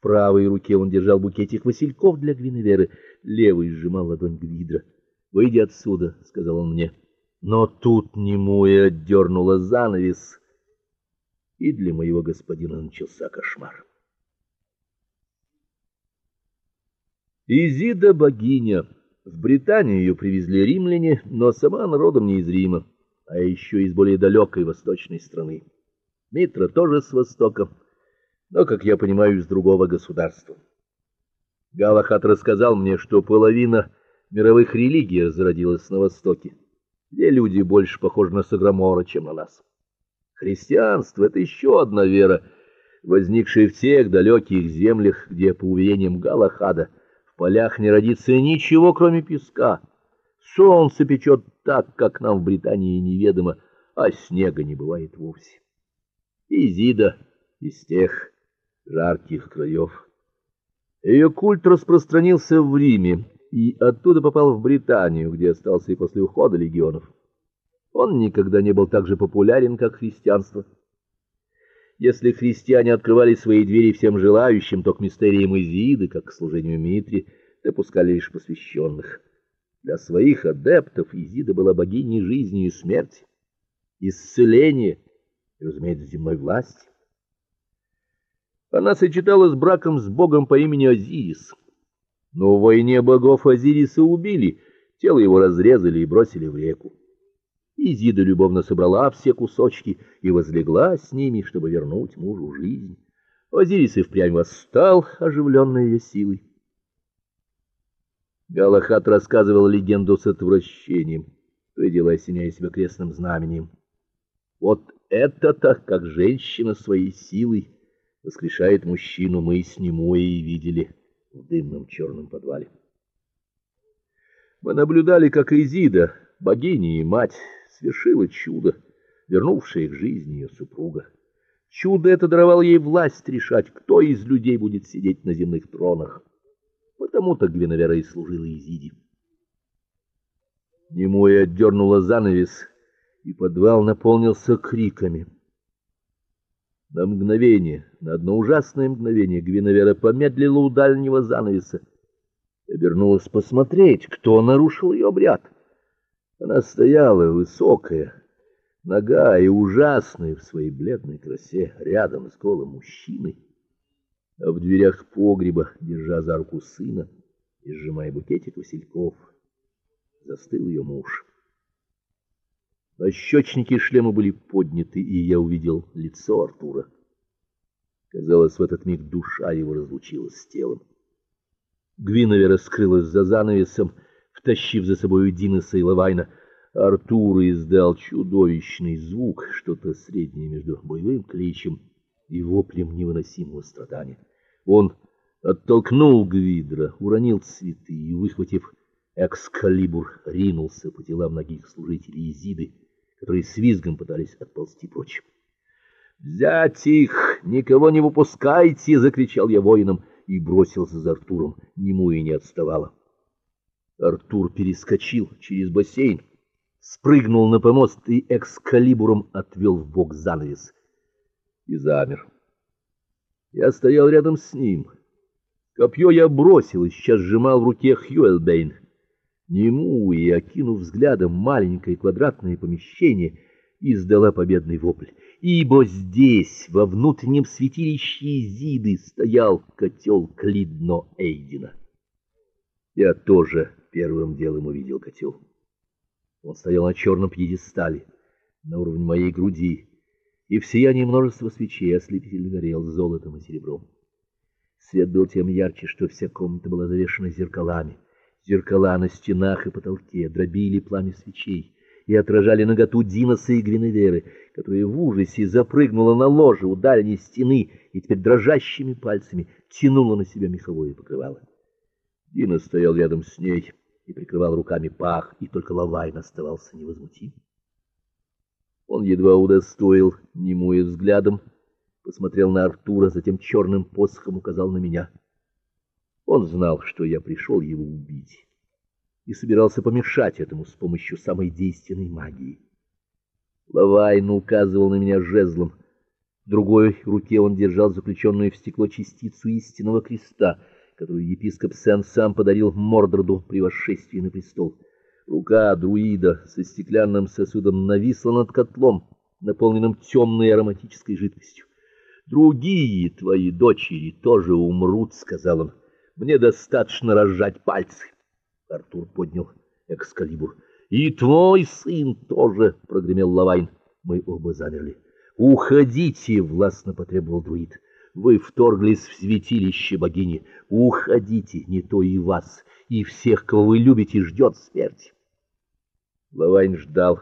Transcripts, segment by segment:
Правой руке он держал букетик васильков для Гвиневеры, левой сжимал ладонь Гвидра. "Выйди отсюда", сказал он мне. Но тут немуя отдернула занавес, и для моего господина начался кошмар. Изида богиня. В Британию ее привезли римляне, но сама она родом не из Рима, а еще из более далекой восточной страны. Митра тоже с востока, но, как я понимаю, из другого государства. Галахат рассказал мне, что половина мировых религий зародилась на востоке, где люди больше похожи на Саграмора, чем на нас. Христианство это еще одна вера, возникшая в тех далеких землях, где по уверениям Галахада в полях не родится ничего, кроме песка. Солнце печет так, как нам в Британии неведомо, а снега не бывает вовсе. Изида из тех жарких краев. Ее культ распространился в Риме и оттуда попал в Британию, где остался и после ухода легионов. Он никогда не был так же популярен, как христианство. Если христиане открывали свои двери всем желающим, то к мистериям Изиды, как к служению Митре, допускали лишь посвященных. Для своих адептов Изида была богиней жизни и смерти, исцеления и, разумеется, земной власти. Она сочеталась браком с богом по имени Азирис. Но в войне богов Азириса убили, тело его разрезали и бросили в реку. Изида любовно собрала все кусочки и возлегла с ними, чтобы вернуть мужу жизнь. Азирис и впрямь восстал, оживленный ее силой. Галахат рассказывал легенду с отвращением, то и дело осеняя себя крестным знаменем. Вот это-то, как женщина своей силой воскрешает мужчину, мы с ним и видели в дымном черном подвале. Мы наблюдали, как Изида, богиня и мать, свершила чудо, вернувшее к жизни ее супруга. Чудо это даровало ей власть решать, кто из людей будет сидеть на земных тронах. Потому-то Гвиневера и служила Изиде. Немуя отдернула занавес, и подвал наполнился криками. На мгновение, на одно ужасное мгновение Гвиневера помедлила у дальнего занавеса обернулась посмотреть, кто нарушил ее обряд. Она стояла высокая, нагая и ужасная в своей бледной красе, рядом с голым мужчиной, а в дверях погреба, держа за руку сына и сжимая букетик васильков, застыл ее муж. Ощечники шлема были подняты, и я увидел лицо Артура. Казалось, в этот миг душа его разлучилась с телом. Гвиневера скрылась за занавесом, втащив за собой Диноса и Лавайна. Артур издал чудовищный звук, что-то среднее между боевым кличем и воплем невыносимого страдания. Он оттолкнул Гвидра, уронил цветы и, выхватив экскалибур, ринулся по телам многих служителей Изиды которые с визгом пытались отползти прочь. "Взять их, никого не выпускайте!" закричал я воинам и бросился за Артуром. Нему и не отставало. Артур перескочил через бассейн, спрыгнул на помост и экскалибуром отвел в бок занавес и замер. Я стоял рядом с ним. Копье я бросил и сейчас сжимал в руке Хьюэлбейн. Нему и окинув взглядом маленькое квадратное помещение, издала победный вопль. Ибо здесь, во внутреннем святилище Изиды, стоял котел Клидно Эйдина. Я тоже первым делом увидел котел. Он стоял на черном пьедестале, на уровне моей груди, и в сиянии множества свечей ослепительно горел золотом и серебром. Свет был тем ярче, что вся комната была завешена зеркалами. Зеркала на стенах и потолке дробили пламя свечей и отражали наготу Диноса и Гвиневеры, которая в ужасе запрыгнула на ложе у дальней стены и теперь дрожащими пальцами тянула на себя меховое покрывало. Дина стоял рядом с ней и прикрывал руками пах, и только Лавайн оставался невозмутим. Он едва удостоил немуя взглядом, посмотрел на Артура, затем черным посохом указал на меня. Он знал, что я пришел его убить и собирался помешать этому с помощью самой действенной магии. Лавайн указывал на меня жезлом. В другой руке он держал заключенную в стекло частицу истинного креста, которую епископ Сен сам подарил Мордорду при восшествии на престол. Рука друида со стеклянным сосудом нависла над котлом, наполненным темной ароматической жидкостью. Другие твои дочери тоже умрут, сказал он. Мне достаточно разжать пальцы. Артур поднял экскалибур. И твой сын тоже, прогремел Лавайн. Мы оба замерли. Уходите, властно потребовал друид. Вы вторглись в святилище богини. Уходите, не то и вас, и всех, кого вы любите, ждет смерть. Лавайн ждал.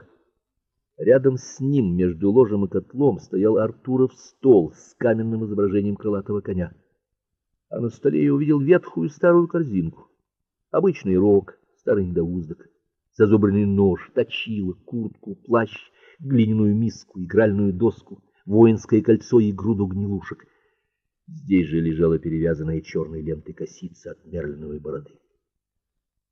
Рядом с ним, между ложем и котлом, стоял Артуров стол с каменным изображением крылатого коня. А на столе я увидел ветхую старую корзинку, обычный рог, старый недоуздок, зазубренный нож, точило, куртку, плащ, глиняную миску, игральную доску, воинское кольцо и груду гнилушек. Здесь же лежала перевязанная черной лентой косица от мерлиновой бороды.